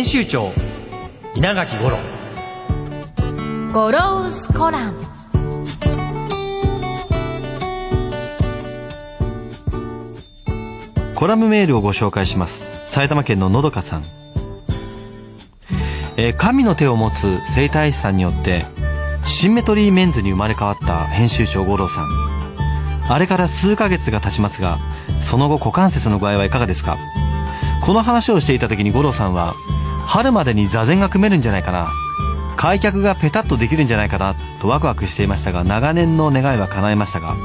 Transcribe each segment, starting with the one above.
編集長稲垣五郎。ゴロウスコラム。コラムメールをご紹介します。埼玉県ののどかさん、えー神の手を持つ整体師さんによってシンメトリーメンズに生まれ変わった編集長五郎さん。あれから数ヶ月が経ちますがその後股関節の具合はいかがですか？この話をしていた時に五郎さんは春までに座禅が組めるんじゃないかな。開脚がペタッとできるんじゃないかなとワクワクしていましたが長年の願いは叶いましたが。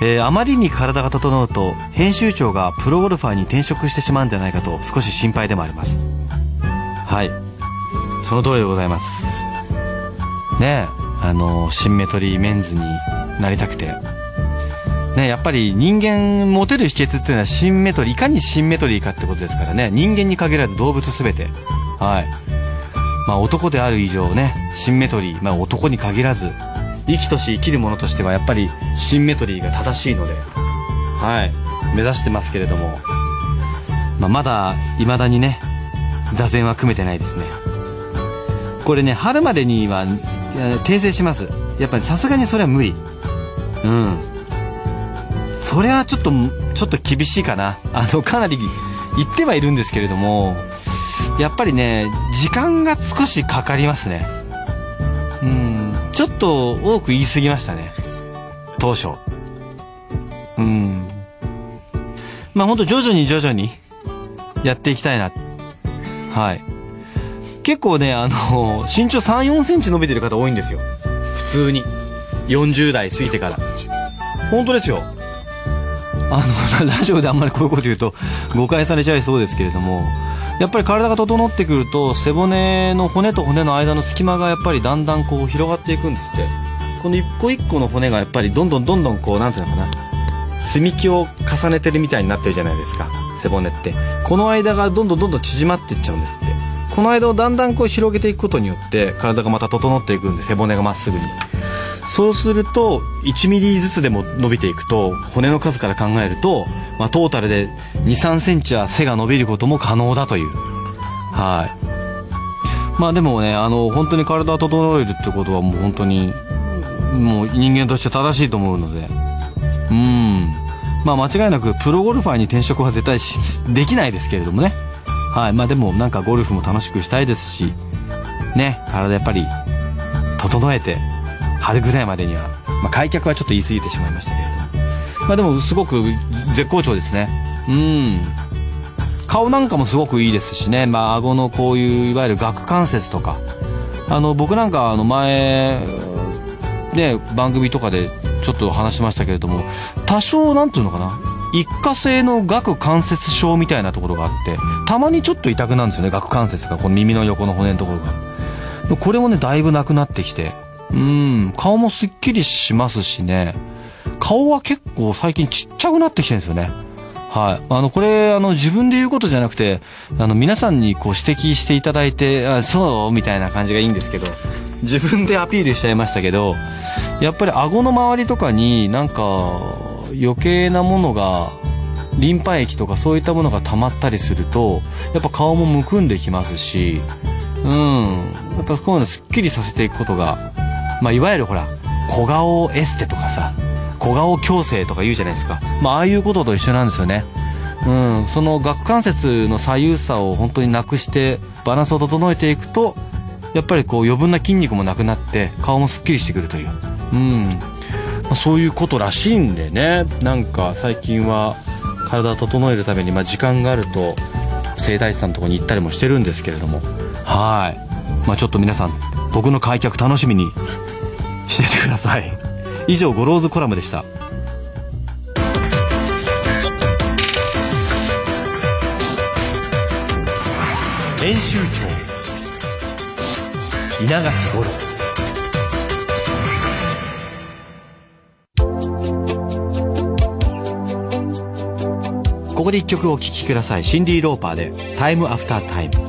えーあまりに体が整うと編集長がプロゴルファーに転職してしまうんじゃないかと少し心配でもあります。はい。その通りでございます。ねえあのシンメトリーメンズになりたくて。ねやっぱり人間モテる秘訣っていうのはシンメトリーいかにシンメトリーかってことですからね。人間に限らず動物全て。はい。まあ男である以上ねシンメトリーまあ男に限らず生きとし生きるものとしてはやっぱりシンメトリーが正しいのではい。目指してますけれども、まあ、まだ未だにね座禅は組めてないですね。これね春までには訂正します。やっぱりさすがにそれは無理。うん。それはちょっとちょっと厳しいかな。あのかなり言ってはいるんですけれどもやっぱりね時間が少しかかりますね。うん。ちょっと多く言い過ぎましたね。当初。うん。まあ本当徐々に徐々にやっていきたいな。はい。結構ねあの身長3 4センチ伸びてる方多いんですよ。普通に。40代過ぎてから。本当ですよ。あの ラジオであんまりこういうこと言うと誤解されちゃいそうですけれどもやっぱり体が整ってくると背骨の骨と骨の間の隙間がやっぱりだんだんこう広がっていくんですって。この一個一個の骨がやっぱりどんどんどんどんこうなんていうのかな。積み木を重ねてるみたいになってるじゃないですか。背骨って。この間がどんどんどんどん縮まっていっちゃうんですって。この間をだんだんこう広げていくことによって体がまた整っていくんで背骨がまっすぐに。そうすると1ミリずつでも伸びていくと骨の数から考えると、まあ、トータルで2 3センチは背が伸びることも可能だという。はい。まあでもねあの本当に体を整えるってことはもう本当にもう人間として正しいと思うので。うん。まあ間違いなくプロゴルファーに転職は絶対できないですけれどもね。はい。まあでもなんかゴルフも楽しくしたいですしね。体やっぱり整えて春ぐらいまでには、まあ、開脚はちょっと言い過ぎてしまいましたけれども。まあでもすごく絶好調ですね。うん。顔なんかもすごくいいですしね、まあ顎のこういういわゆる顎関節とか。あの僕なんかあの前ね番組とかでちょっと話しましたけれども多少なんていうのかな。一過性の顎関節症みたいなところがあってたまにちょっと痛くなるんですよね顎関節が。この耳の横の骨のところが。これもねだいぶなくなってきて。うん顔もすっきりしますしね顔は結構最近ちっちゃくなってきてるんですよねはい。あの、これ、あの、自分で言うことじゃなくて、あの、皆さんにこう指摘していただいて、あそう？みたいな感じがいいんですけど、自分でアピールしちゃいましたけど、やっぱり顎の周りとかになんか、余計なものが、リンパ液とかそういったものが溜まったりすると、やっぱ顔もむくんできますし、うん。やっぱこういうのすっきりさせていくことが、まあ、いわゆるほら、小顔エステとかさ、小顔矯正とか言うじゃないですか。まあ、あいうことと一緒なんですよね。うん。その顎関節の左右差を本当になくして、バランスを整えていくと、やっぱりこう余分な筋肉もなくなって、顔もすっきりしてくるという。うん。ま、そういうことらしいんでね。なんか最近は体を整えるために、まあ、時間があると、整体師さんのとこに行ったりもしてるんですけれども。はい。まあ、ちょっと皆さん、僕の開脚楽しみにしててください。以上 Goro's Column でした。編集長稲垣五郎。ここで一曲お聴きください。シンディ・ローパーで「タイム・アフター・タイム」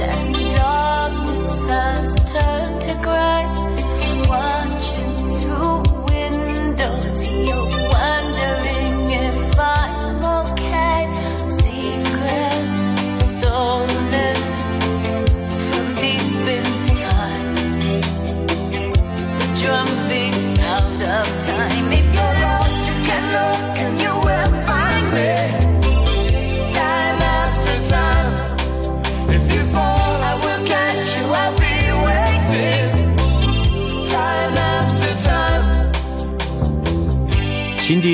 シ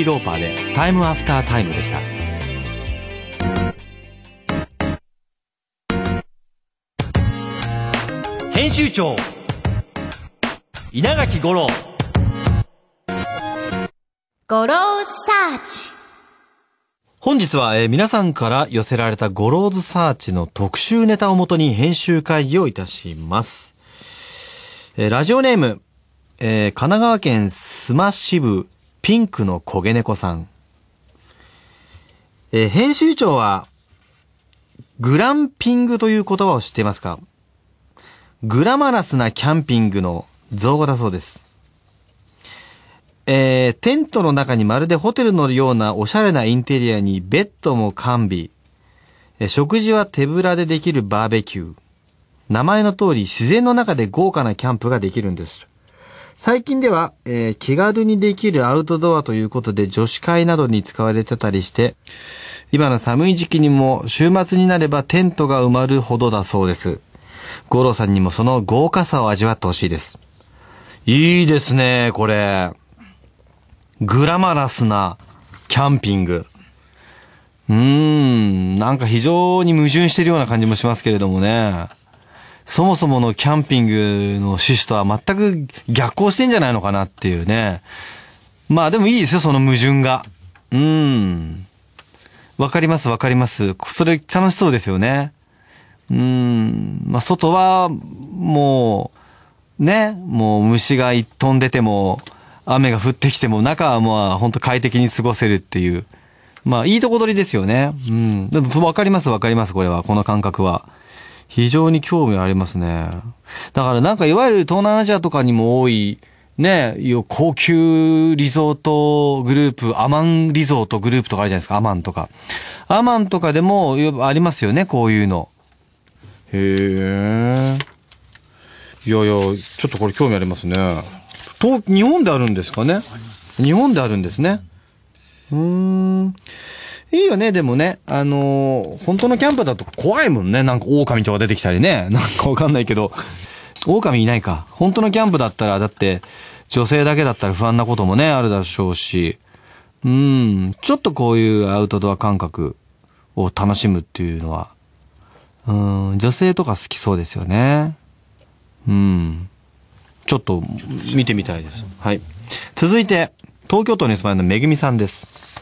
ローパーで「 Time After Time」でした。編集長稲垣吾郎。 Goro's Search本日は、えー皆さんから寄せられた Goro's Search の特集ネタをもとに編集会議をいたします。えーラジオネーム、えー神奈川県須磨支部ピンクの焦げ猫さん。えー編集長は、グランピングという言葉を知っていますか？グラマラスなキャンピングの造語だそうです。えー、テントの中にまるでホテルのようなおしゃれなインテリアにベッドも完備。え食事は手ぶらでできるバーベキュー。名前の通り自然の中で豪華なキャンプができるんです。最近では、えー気軽にできるアウトドアということで女子会などに使われてたりして、今の寒い時期にも週末になればテントが埋まるほどだそうです。五郎さんにもその豪華さを味わってほしいです。いいですね、これ。グラマラスなキャンピング。うーん、なんか非常に矛盾してるような感じもしますけれどもね。そもそものキャンピングの趣旨とは全く逆行してんじゃないのかなっていうね。まあでもいいですよ、その矛盾が。うん。わかります、わかります。それ楽しそうですよね。うん。まあ外は、もう、ね、もう虫が飛んでても、雨が降ってきても、中はまあ本当快適に過ごせるっていう。まあいいとこ取りですよね。うん。でもわかります、わかります、これは、この感覚は。非常に興味ありますね。だからなんかいわゆる東南アジアとかにも多い、ね、高級リゾートグループ、アマンリゾートグループとかあるじゃないですか、アマンとか。アマンとかでもありますよね、こういうの。へえ。いやいや、ちょっとこれ興味ありますね。日本であるんですかね？日本であるんですね。うーん。いいよね、でもね。あのー本当のキャンプだと怖いもんね。なんか狼とか出てきたりね。なんかわかんないけど。狼いないか。本当のキャンプだったら、だって、女性だけだったら不安なこともね、あるでしょうし。うん。ちょっとこういうアウトドア感覚を楽しむっていうのは、うん、女性とか好きそうですよね。うん。ちょっと見てみたいです。はい。続いて、東京都に住まいのめぐみさんです。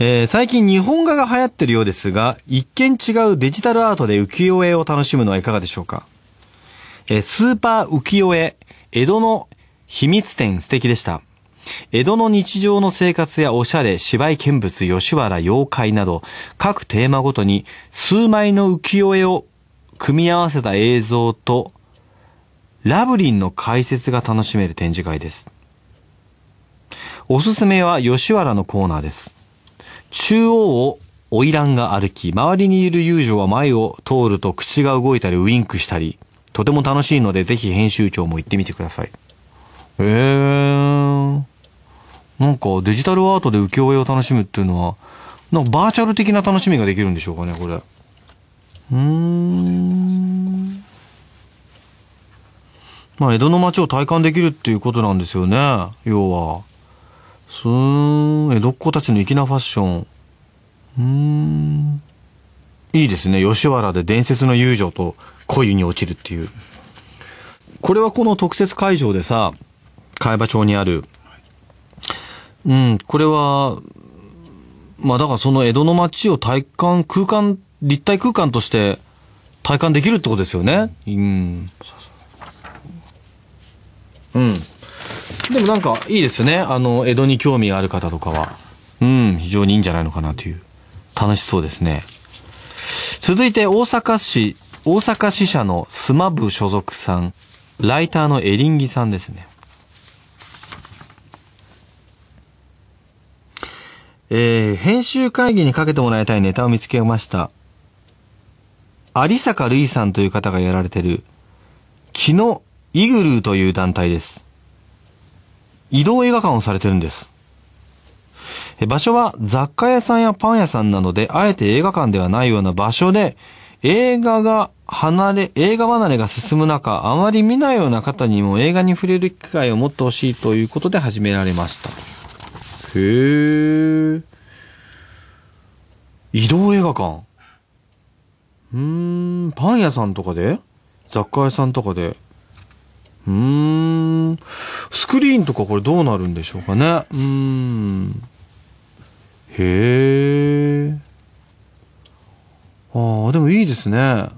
えー最近日本画が流行ってるようですが、一見違うデジタルアートで浮世絵を楽しむのはいかがでしょうか？えースーパー浮世絵、江戸の秘密展素敵でした。江戸の日常の生活やおしゃれ、芝居見物、吉原、妖怪など、各テーマごとに数枚の浮世絵を組み合わせた映像と、ラブリンの解説が楽しめる展示会です。おすすめは吉原のコーナーです。中央を花魁が歩き、周りにいる遊女は前を通ると口が動いたりウインクしたり、とても楽しいのでぜひ編集長も行ってみてください。えー。なんかデジタルアートで浮世絵を楽しむっていうのは、なんかバーチャル的な楽しみができるんでしょうかね、これ。うーん。まあ、江戸の街を体感できるっていうことなんですよね、要は。すーん、江戸っ子たちの粋なファッション。うーん。いいですね。吉原で伝説の遊女と恋に落ちるっていう。これはこの特設会場でさ、海馬町にある、うん、これは、まあだからその江戸の街を体感、空間、立体空間として体感できるってことですよね。うん。うん。でもなんかいいですよね。あの、江戸に興味がある方とかは。うん、非常にいいんじゃないのかなという。楽しそうですね。続いて大阪市、大阪支社のスマ部所属さん、ライターのエリンギさんですね。えー、編集会議にかけてもらいたいネタを見つけました。有坂瑠衣さんという方がやられてる、木のイグルーという団体です。移動映画館をされてるんです。え場所は雑貨屋さんやパン屋さんなので、あえて映画館ではないような場所で、映画が離れ、映画離れが進む中、あまり見ないような方にも映画に触れる機会を持ってほしいということで始められました。へー。移動映画館？うーん、パン屋さんとかで？雑貨屋さんとかで？うん。スクリーンとかこれどうなるんでしょうかね。うん。へえ。ああ、でもいいですね。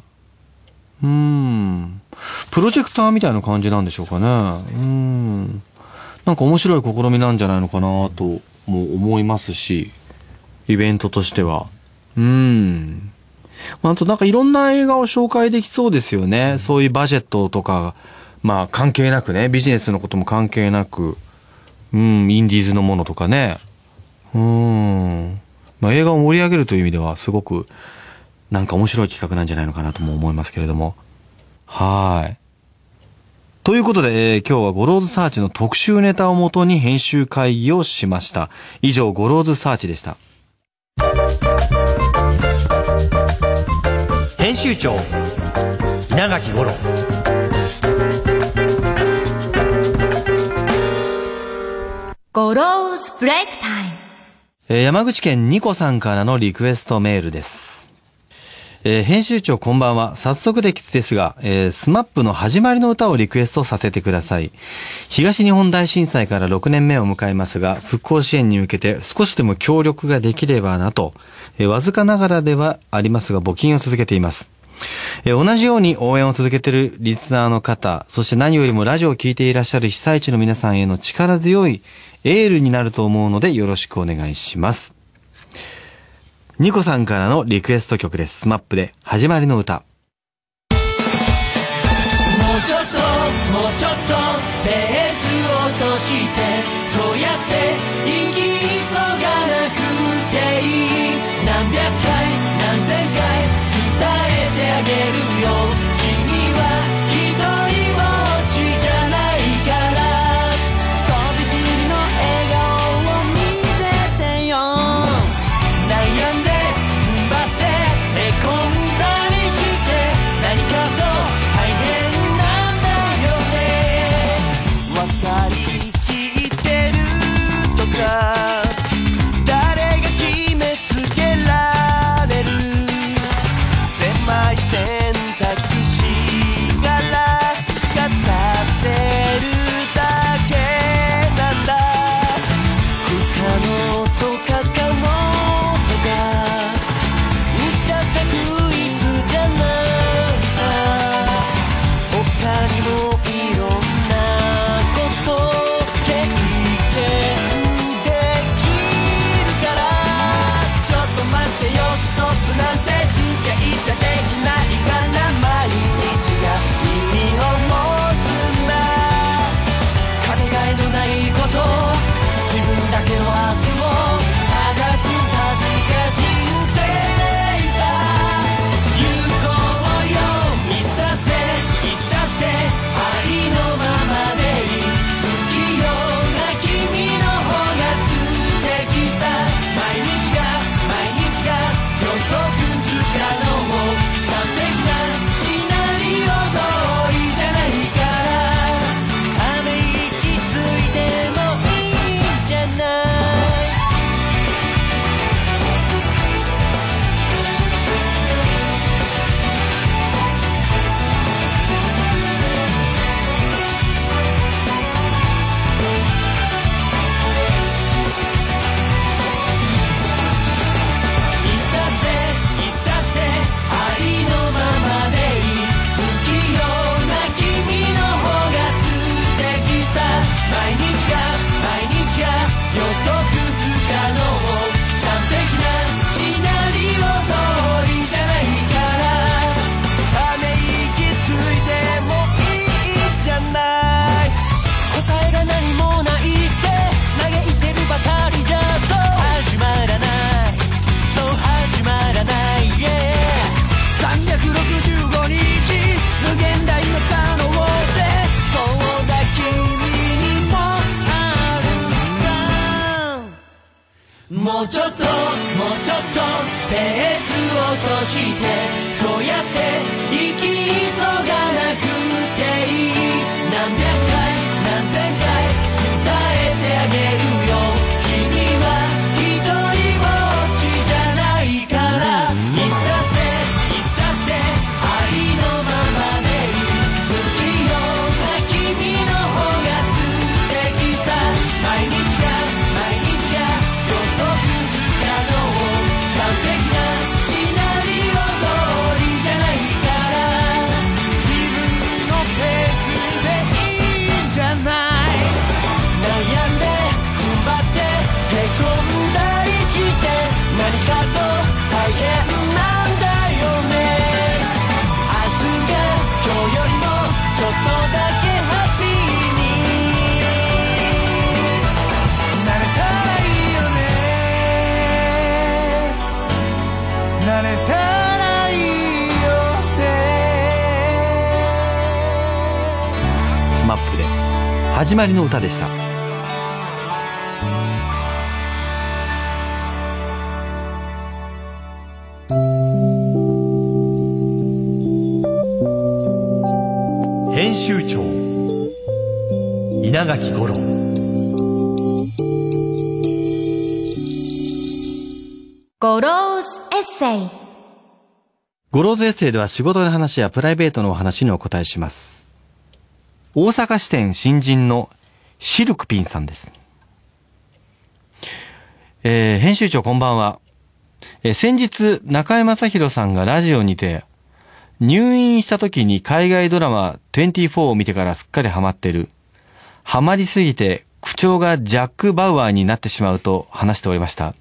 うん。プロジェクターみたいな感じなんでしょうかね。うん。なんか面白い試みなんじゃないのかなとも思いますし、イベントとしては。うん。あとなんかいろんな映画を紹介できそうですよね。そういうバジェットとか、まあ関係なくね、ビジネスのことも関係なく、うん、インディーズのものとかね。うん。まあ映画を盛り上げるという意味ではすごくなんか面白い企画なんじゃないのかなとも思いますけれども。はい。ということで、えー今日は Goro's Search の特集ネタをもとに編集会議をしました。以上、 Goro's Search でした。編集長稲垣吾郎Goro's Break Timeえ山口県ニコさんからのリクエストメールです。えー編集長こんばんは。早速できつですが、えー、スマップの始まりの歌をリクエストさせてください。東日本大震災から6年目を迎えますが、復興支援に向けて少しでも協力ができればなと、えーわずかながらではありますが募金を続けています。えー同じように応援を続けているリスナーの方、そして何よりもラジオを聴いていらっしゃる被災地の皆さんへの力強いエールになると思うのでよろしくお願いします。ニコさんからのリクエスト曲です。スマップで始まりの歌。もうちょっともうちょっと始まりの歌でした。編集長稲垣吾郎。ゴローズエッセイ。 Goro's Essay では仕事の話やプライベートのお話にお答えします。大阪支店新人のシルクピンさんです。えー、編集長こんばんは。えー先日、中山正宏さんがラジオにて、入院した時に海外ドラマ24を見てからすっかりハマってる。ハマりすぎて口調がジャック・バウアーになってしまうと話しておりました。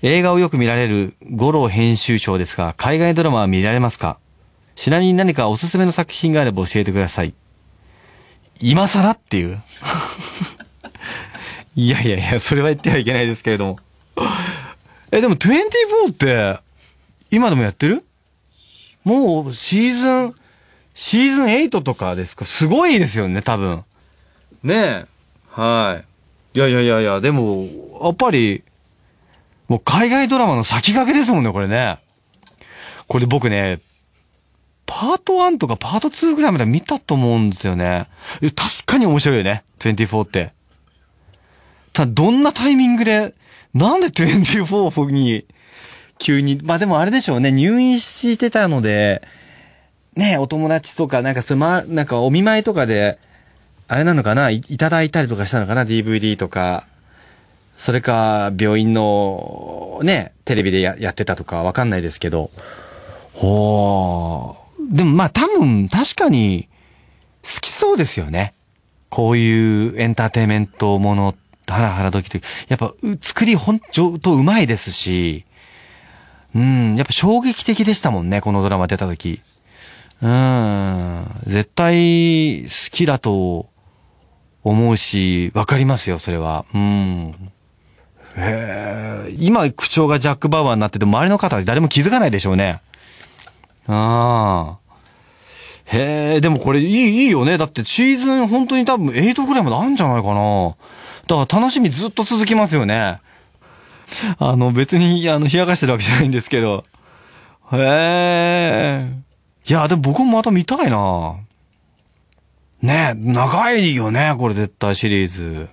映画をよく見られる五郎編集長ですが、海外ドラマは見られますか？ちなみに何かおすすめの作品があれば教えてください。今更っていう。いやいやいや、それは言ってはいけないですけれども。え、でも24って、今でもやってる？もうシーズン、シーズン8とかですか？すごいですよね、多分。ねえ。はい。いやいやいやいや、でも、やっぱり、もう海外ドラマの先駆けですもんね、これね。これ僕ね、パート1とかパート2ぐらいまで見たと思うんですよね。確かに面白いよね、24って。ただ、どんなタイミングで、なんで24に、急に、まあでもあれでしょうね、入院してたので、ね、お友達とか、なんかそま、なんかお見舞いとかで、あれなのかな？い、いただいたりとかしたのかな ?DVD とか。それか、病院の、ね、テレビでややってたとかわかんないですけど。ほー。でもまあ多分、確かに、好きそうですよね。こういうエンターテイメントもの、ハラハラドキドキ。やっぱ、作りほんとうまいですし、うん、やっぱ衝撃的でしたもんね、このドラマ出た時。うん、絶対好きだと思うし、わかりますよ、それは。うん。へえ、今口調がジャック・バウアーになってて、周りの方は誰も気づかないでしょうね。ああ。へえ、でもこれいい、いいよね。だってシーズン本当に多分8ぐらいまであるんじゃないかな。だから楽しみずっと続きますよね。あの別に、あの、冷やかしてるわけじゃないんですけど。へえ。いや、でも僕もまた見たいな。ねえ、長いよね、これ絶対シリーズ。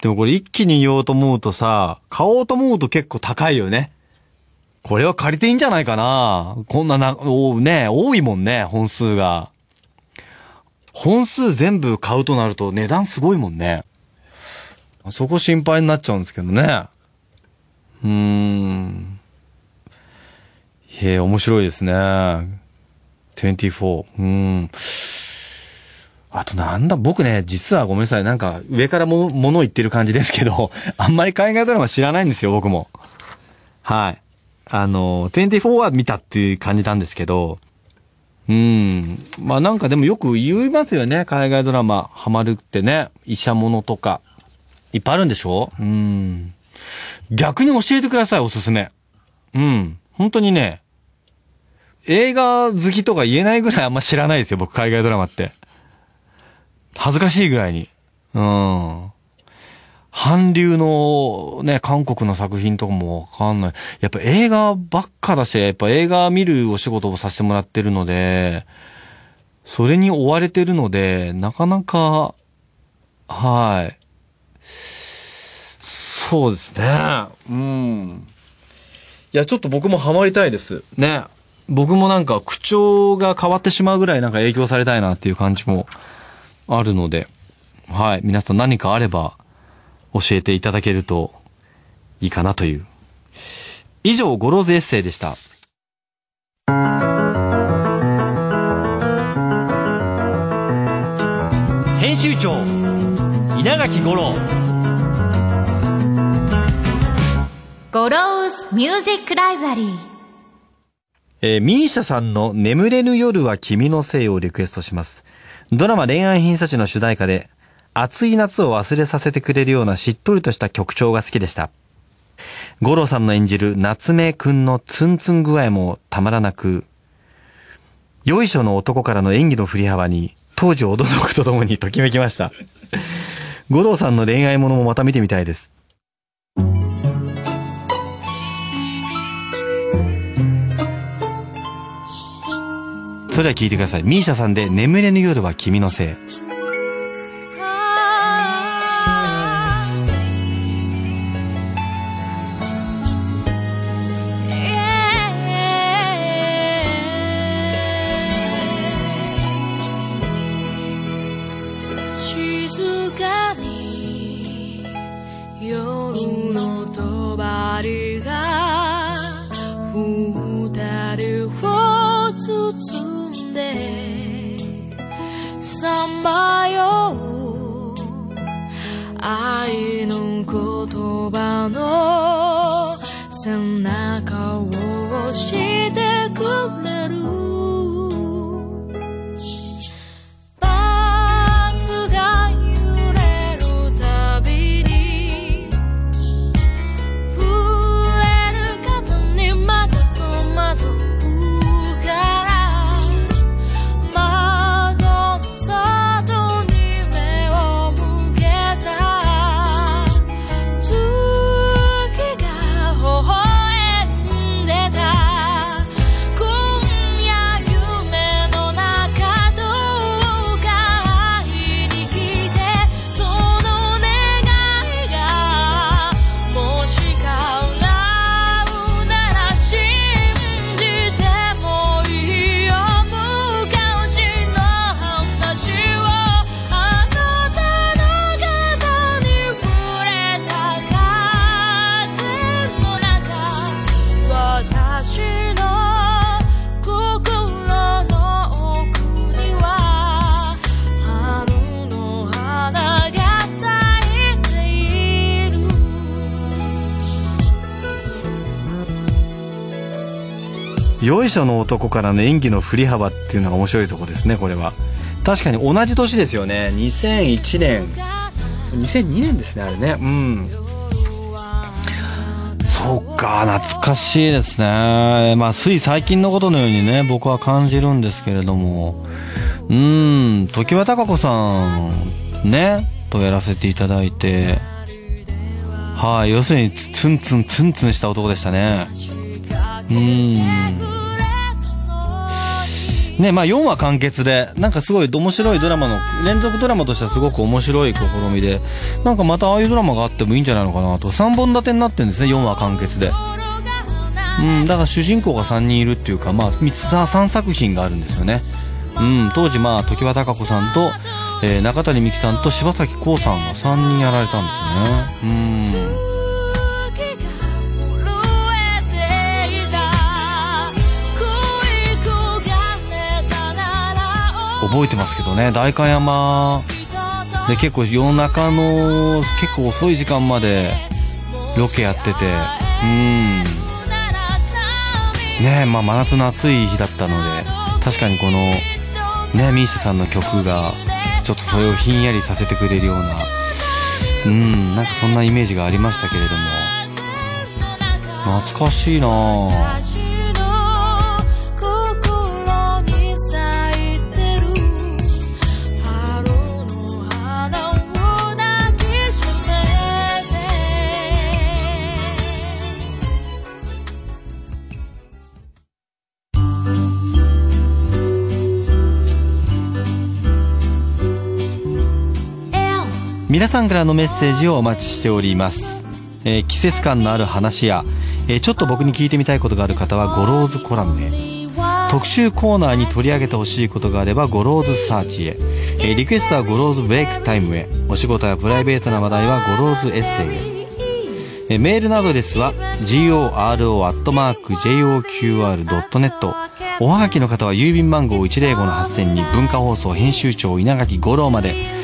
でもこれ一気に言おうと思うとさ、買おうと思うと結構高いよね。これは借りていいんじゃないかなこんなな、おね、多いもんね、本数が。本数全部買うとなると値段すごいもんね。そこ心配になっちゃうんですけどね。うーん。へえ、面白いですね。24。うん。あとなんだ、僕ね、実はごめんなさい、なんか上からも物言ってる感じですけど、あんまり海外ドラマ知らないんですよ、僕も。はい。あの、24は見たっていう感じなんですけど、うん。まあなんかでもよく言いますよね、海外ドラマハマるってね。医者ものとか。いっぱいあるんでしょ？うん。逆に教えてください、おすすめ。うん。本当にね、映画好きとか言えないぐらいあんま知らないですよ、僕、海外ドラマって。恥ずかしいぐらいに。うん。韓流のね、韓国の作品とかもわかんない。やっぱ映画ばっかだし、やっぱ映画見るお仕事をさせてもらってるので、それに追われてるので、なかなか、はい。そうですね。うん。いや、ちょっと僕もハマりたいです。ね。僕もなんか口調が変わってしまうぐらいなんか影響されたいなっていう感じもあるので、はい。皆さん何かあれば教えていただけるといいかなという。以上、 Goro's Essay でした。編集長稲垣吾郎Goro's Music Libraryえーミーシャさんの眠れぬ夜は君のせいをリクエストします。ドラマ恋愛偏差値の主題歌で、暑い夏を忘れさせてくれるようなしっとりとした曲調が好きでした。吾郎さんの演じる夏目くんのツンツン具合もたまらなく、ヨイショの男からの演技の振り幅に、当時驚くとともにときめきました。五郎さんの恋愛ものもまた見てみたいです。それでは聞いてください。ミーシャさんで眠れぬ夜は君のせい。迷う。愛の言葉の背中を押してよいしょの男からの演技の振り幅っていうのが面白いとこですね、これは。確かに同じ年ですよね。2001年。2002年ですね、あれね。うん。そうか、懐かしいですね。まあ、つい最近のことのようにね、僕は感じるんですけれども。うん、時は高子さん、ね、とやらせていただいて。はい、要するにツンツンツンツンした男でしたね。うん。ね、まあ4話完結で、なんかすごい面白いドラマの、連続ドラマとしてはすごく面白い試みで、なんかまたああいうドラマがあってもいいんじゃないのかなと、3本立てになってるんですね、4話完結で。うん、だから主人公が3人いるっていうか、まあ、3つ、3作品があるんですよね。うん、当時まあ、常盤貴子さんと、えー中谷美紀さんと柴咲コウさんが3人やられたんですよね。うん。覚えてますけどね、代官山で結構夜中の結構遅い時間までロケやってて、うん。ねまあ真夏の暑い日だったので、確かにこの、ねミーシャさんの曲が、ちょっとそれをひんやりさせてくれるような、うん、なんかそんなイメージがありましたけれども、懐かしいなぁ。皆さんからのメッセージをお待ちしております、えー季節感のある話や、えーちょっと僕に聞いてみたいことがある方はゴローズコラムへ。特集コーナーに取り上げてほしいことがあればゴローズサーチへ、えーリクエストはゴローズブレイクタイムへ。お仕事やプライベートな話題はゴローズエッセイへ。えーメールのアドレスは goro.joqr.net おはがきの方は郵便番号105-8000に文化放送編集長稲垣吾郎まで。